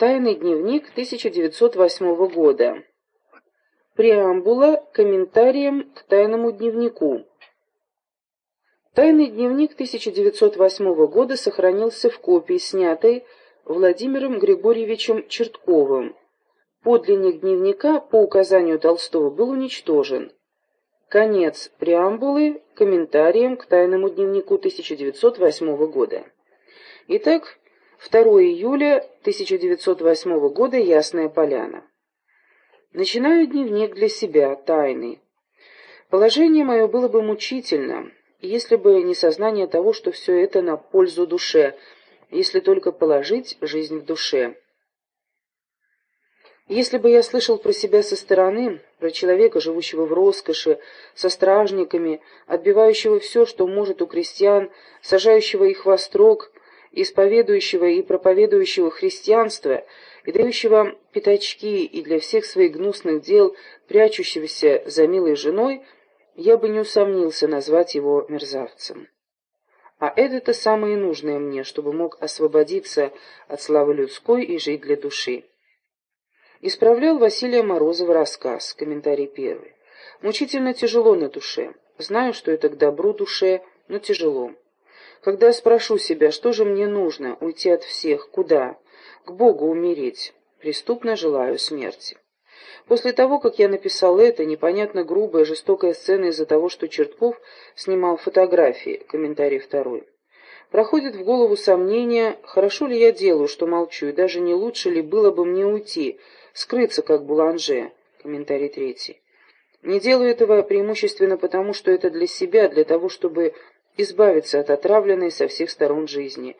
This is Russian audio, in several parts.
Тайный дневник 1908 года. Преамбула комментарием к тайному дневнику. Тайный дневник 1908 года сохранился в копии, снятой Владимиром Григорьевичем Чертковым. Подлинник дневника по указанию Толстого был уничтожен. Конец преамбулы комментарием к тайному дневнику 1908 года. Итак, 2 июля 1908 года, Ясная Поляна. Начинаю дневник для себя, тайный. Положение мое было бы мучительно, если бы не сознание того, что все это на пользу душе, если только положить жизнь в душе. Если бы я слышал про себя со стороны, про человека, живущего в роскоши, со стражниками, отбивающего все, что может у крестьян, сажающего их во строк, исповедующего и проповедующего христианство и дающего пятачки и для всех своих гнусных дел прячущегося за милой женой, я бы не усомнился назвать его мерзавцем. А это-то самое нужное мне, чтобы мог освободиться от славы людской и жить для души. Исправлял Василия Морозова рассказ, комментарий первый. Мучительно тяжело на душе. Знаю, что это к добру душе, но тяжело. Когда я спрошу себя, что же мне нужно, уйти от всех, куда? К Богу умереть. Преступно желаю смерти. После того, как я написал это, непонятно грубая, жестокая сцена из-за того, что Чертков снимал фотографии, комментарий второй. Проходит в голову сомнение, хорошо ли я делаю, что молчу, и даже не лучше ли было бы мне уйти, скрыться, как Буланже, комментарий третий. Не делаю этого преимущественно потому, что это для себя, для того, чтобы избавиться от отравленной со всех сторон жизни.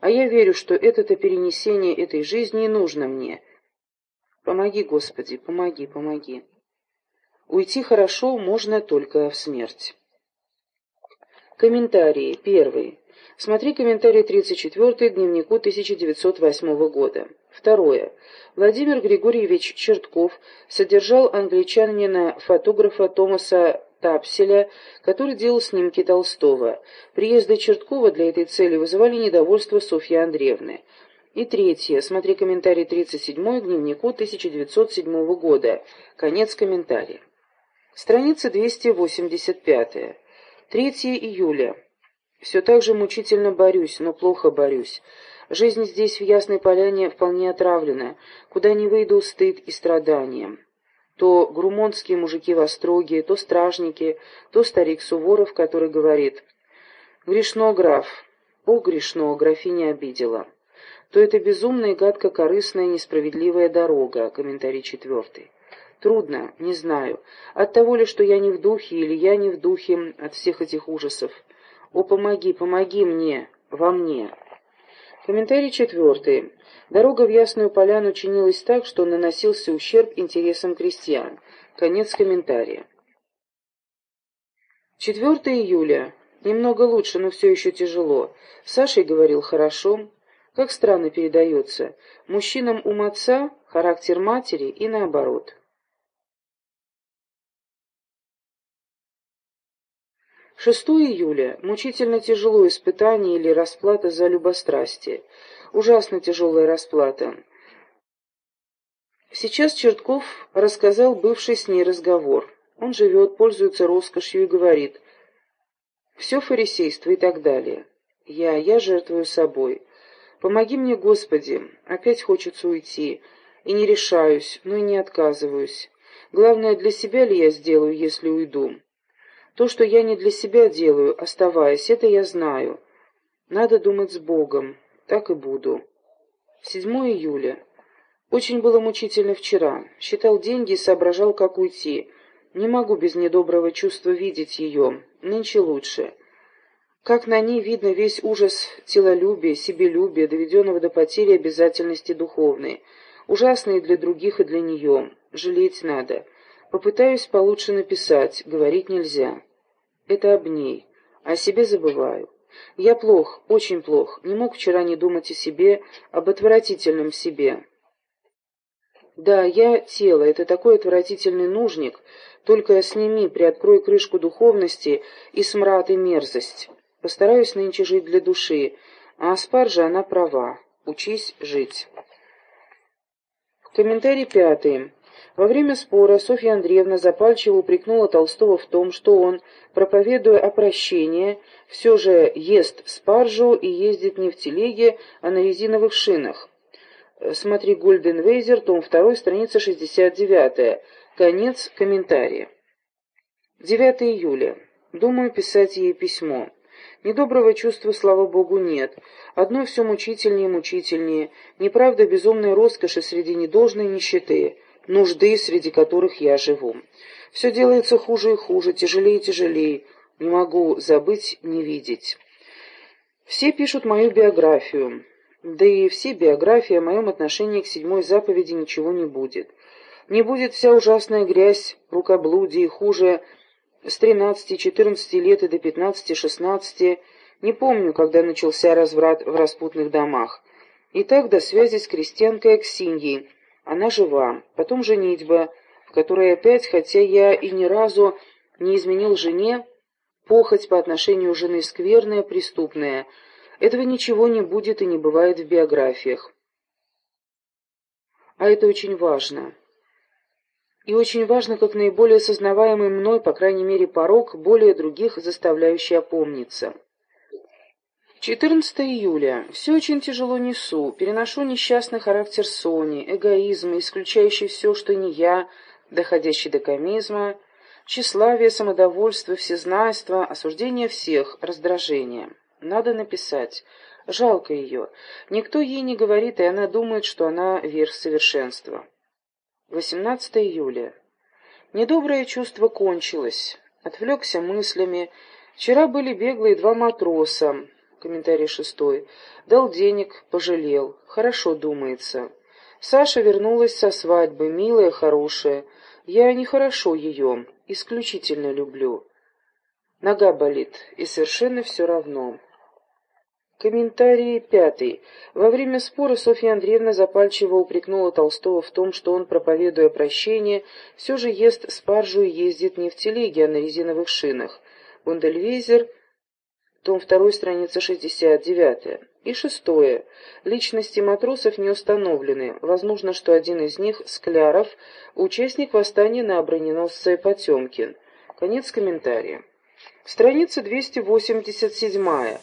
А я верю, что это-то перенесение этой жизни нужно мне. Помоги, Господи, помоги, помоги. Уйти хорошо можно только в смерть. Комментарии. Первый. Смотри комментарий 34 к дневнику 1908 года. Второе. Владимир Григорьевич Чертков содержал англичанина-фотографа Томаса Тапселя, который делал снимки Толстого. Приезды Черткова для этой цели вызывали недовольство Софьи Андреевны. И третье. Смотри комментарий 37 к дневнику 1907 года. Конец комментария. Страница 285. 3 июля. Все так же мучительно борюсь, но плохо борюсь. Жизнь здесь, в Ясной Поляне, вполне отравлена. Куда ни выйду, стыд и страдания то грумонские мужики в Остроге, то стражники, то старик Суворов, который говорит «Грешно, граф, о, грешно, графиня обидела», то это безумная и гадко корыстная несправедливая дорога, комментарий четвертый. Трудно, не знаю, от того ли, что я не в духе, или я не в духе от всех этих ужасов. О, помоги, помоги мне, во мне. Комментарий четвертый. Дорога в Ясную Поляну чинилась так, что наносился ущерб интересам крестьян. Конец комментария. 4 июля. Немного лучше, но все еще тяжело. Сашей говорил хорошо. Как странно передается. Мужчинам ум отца, характер матери и наоборот. 6 июля. Мучительно тяжело испытание или расплата за любострастие. Ужасно тяжелая расплата. Сейчас Чертков рассказал бывший с ней разговор. Он живет, пользуется роскошью и говорит «Все фарисейство» и так далее. «Я, я жертвую собой. Помоги мне, Господи, опять хочется уйти. И не решаюсь, но и не отказываюсь. Главное, для себя ли я сделаю, если уйду?» То, что я не для себя делаю, оставаясь, это я знаю. Надо думать с Богом. Так и буду. 7 июля. Очень было мучительно вчера. Считал деньги и соображал, как уйти. Не могу без недоброго чувства видеть ее. Нынче лучше. Как на ней видно весь ужас телолюбия, себелюбия, доведенного до потери обязательности духовной. Ужасные для других и для нее. Жалеть надо. Попытаюсь получше написать, говорить нельзя. Это об ней. О себе забываю. Я плох, очень плох, не мог вчера не думать о себе, об отвратительном себе. Да, я тело, это такой отвратительный нужник, только сними, приоткрой крышку духовности и смрад и мерзость. Постараюсь нынче жить для души, а Аспар же она права. Учись жить. Комментарий пятый. Во время спора Софья Андреевна запальчиво упрекнула Толстого в том, что он, проповедуя о прощении, все же ест спаржу и ездит не в телеге, а на резиновых шинах. Смотри Гольденвейзер, том 2, страница 69. Конец комментария. 9 июля. Думаю писать ей письмо. Недоброго чувства, слава богу, нет. Одно все мучительнее и мучительнее. Неправда безумной роскоши среди недолжной нищеты нужды, среди которых я живу. Все делается хуже и хуже, тяжелее и тяжелее. Не могу забыть, не видеть. Все пишут мою биографию. Да и все биографии о моем отношении к седьмой заповеди ничего не будет. Не будет вся ужасная грязь, рукоблудие, хуже с 13-14 лет и до 15-16. Не помню, когда начался разврат в распутных домах. И так до связи с крестьянкой Аксиньей, она жива. Потом женитьба, в которой опять, хотя я и ни разу не изменил жене, похоть по отношению жены скверная, преступная. Этого ничего не будет и не бывает в биографиях. А это очень важно. И очень важно, как наиболее сознаваемый мной, по крайней мере, порог, более других заставляющий опомниться. 14 июля. Все очень тяжело несу. Переношу несчастный характер Сони, эгоизм, исключающий все, что не я, доходящий до комизма, тщеславие, самодовольство, всезнайство, осуждение всех, раздражение. Надо написать. Жалко ее. Никто ей не говорит, и она думает, что она верх совершенства. 18 июля. Недоброе чувство кончилось. Отвлекся мыслями. Вчера были беглые два матроса. Комментарий шестой. Дал денег, пожалел. Хорошо думается. Саша вернулась со свадьбы, милая, хорошая. Я нехорошо ее, исключительно люблю. Нога болит, и совершенно все равно. Комментарий пятый. Во время спора Софья Андреевна запальчиво упрекнула Толстого в том, что он, проповедуя прощение, все же ест спаржу и ездит не в телеге, а на резиновых шинах. Бундельвейзер том 2, страница 69. И шестое. Личности матросов не установлены. Возможно, что один из них, Скляров, участник восстания на броненосце Потемкин. Конец комментария. Страница 287.